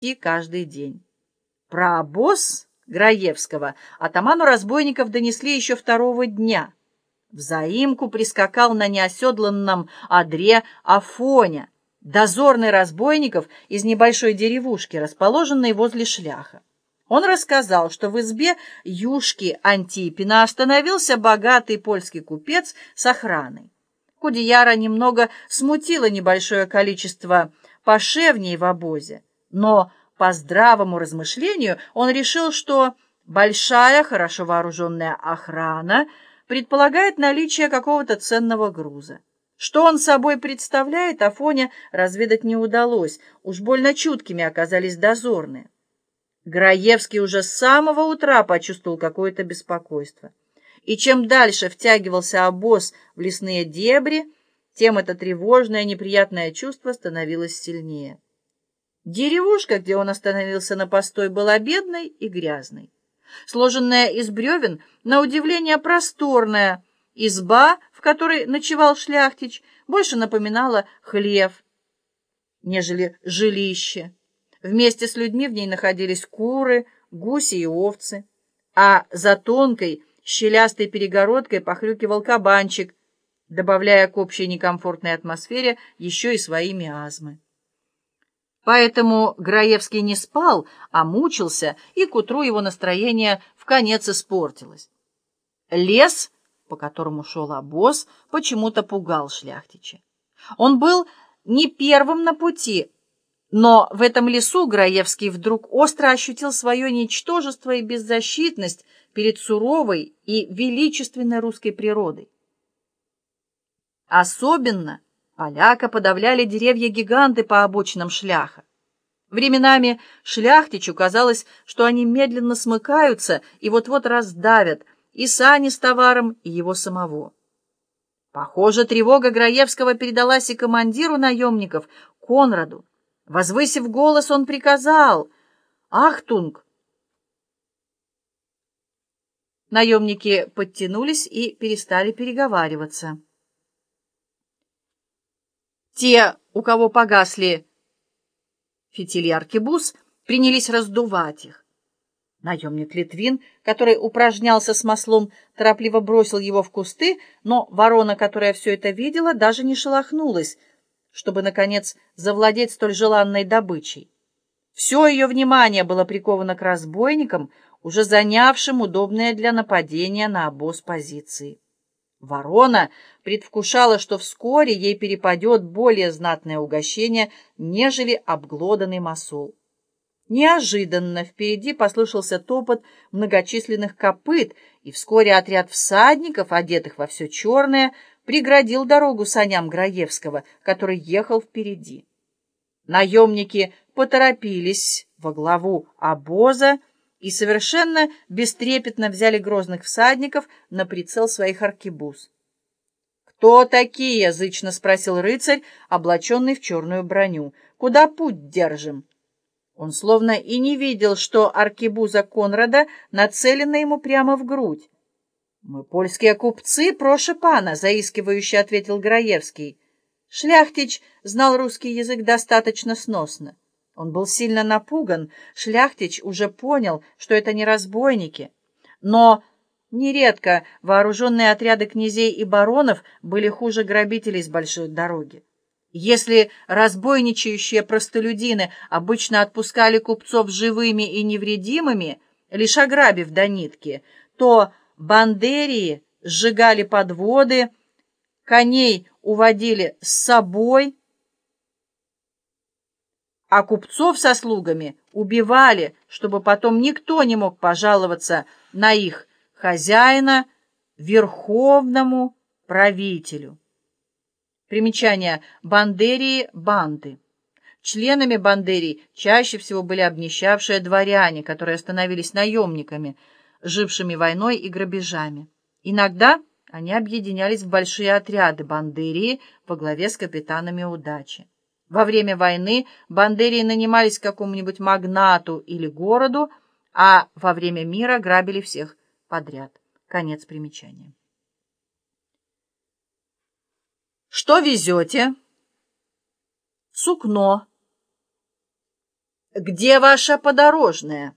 и каждый день. Про обоз Граевского атаману разбойников донесли еще второго дня. В заимку прискакал на неоседланном одре Афоня, дозорный разбойников из небольшой деревушки, расположенной возле шляха. Он рассказал, что в избе Юшки Антипина остановился богатый польский купец с охраной. Кудеяра немного смутило небольшое количество пошевней в обозе, но по здравому размышлению он решил, что большая, хорошо вооруженная охрана предполагает наличие какого-то ценного груза. Что он собой представляет, Афоне разведать не удалось, уж больно чуткими оказались дозорные. Граевский уже с самого утра почувствовал какое-то беспокойство. И чем дальше втягивался обоз в лесные дебри, тем это тревожное, неприятное чувство становилось сильнее. Деревушка, где он остановился на постой, была бедной и грязной. Сложенная из бревен, на удивление просторная, изба, в которой ночевал шляхтич, больше напоминала хлев, нежели жилище. Вместе с людьми в ней находились куры, гуси и овцы, а за тонкой, щелястой перегородкой похрюкивал кабанчик, добавляя к общей некомфортной атмосфере еще и свои миазмы. Поэтому Граевский не спал, а мучился, и к утру его настроение в конец испортилось. Лес, по которому шел обоз, почему-то пугал шляхтича. Он был не первым на пути, но в этом лесу Граевский вдруг остро ощутил свое ничтожество и беззащитность перед суровой и величественной русской природой. Особенно поляка подавляли деревья-гиганты по обочинам шляха. Временами шляхтичу казалось, что они медленно смыкаются и вот-вот раздавят и сани с товаром, и его самого. Похоже, тревога Граевского передалась и командиру наемников, Конраду. Возвысив голос, он приказал «Ахтунг!». Наемники подтянулись и перестали переговариваться. Те, у кого погасли фитили аркебуз, принялись раздувать их. Наемник Литвин, который упражнялся с маслом, торопливо бросил его в кусты, но ворона, которая все это видела, даже не шелохнулась, чтобы, наконец, завладеть столь желанной добычей. Все ее внимание было приковано к разбойникам, уже занявшим удобные для нападения на обоз позиции. Ворона предвкушала, что вскоре ей перепадет более знатное угощение, нежели обглоданный масол. Неожиданно впереди послышался топот многочисленных копыт, и вскоре отряд всадников, одетых во все черное, преградил дорогу саням Граевского, который ехал впереди. Наемники поторопились во главу обоза, и совершенно бестрепетно взяли грозных всадников на прицел своих аркебуз. «Кто такие?» — язычно спросил рыцарь, облаченный в черную броню. «Куда путь держим?» Он словно и не видел, что аркебуза Конрада нацелена ему прямо в грудь. «Мы польские купцы, проша пана», — заискивающе ответил Граевский. Шляхтич знал русский язык достаточно сносно. Он был сильно напуган, Шляхтич уже понял, что это не разбойники. Но нередко вооруженные отряды князей и баронов были хуже грабителей с большой дороги. Если разбойничающие простолюдины обычно отпускали купцов живыми и невредимыми, лишь ограбив до нитки, то бандерии сжигали подводы, коней уводили с собой, а купцов со слугами убивали, чтобы потом никто не мог пожаловаться на их хозяина, верховному правителю. Примечание. Бандерии – банды. Членами бандерий чаще всего были обнищавшие дворяне, которые становились наемниками, жившими войной и грабежами. Иногда они объединялись в большие отряды бандерии во главе с капитанами удачи. Во время войны бандерии нанимались какому-нибудь магнату или городу, а во время мира грабили всех подряд. Конец примечания. «Что везете?» «Сукно». «Где ваша подорожная?»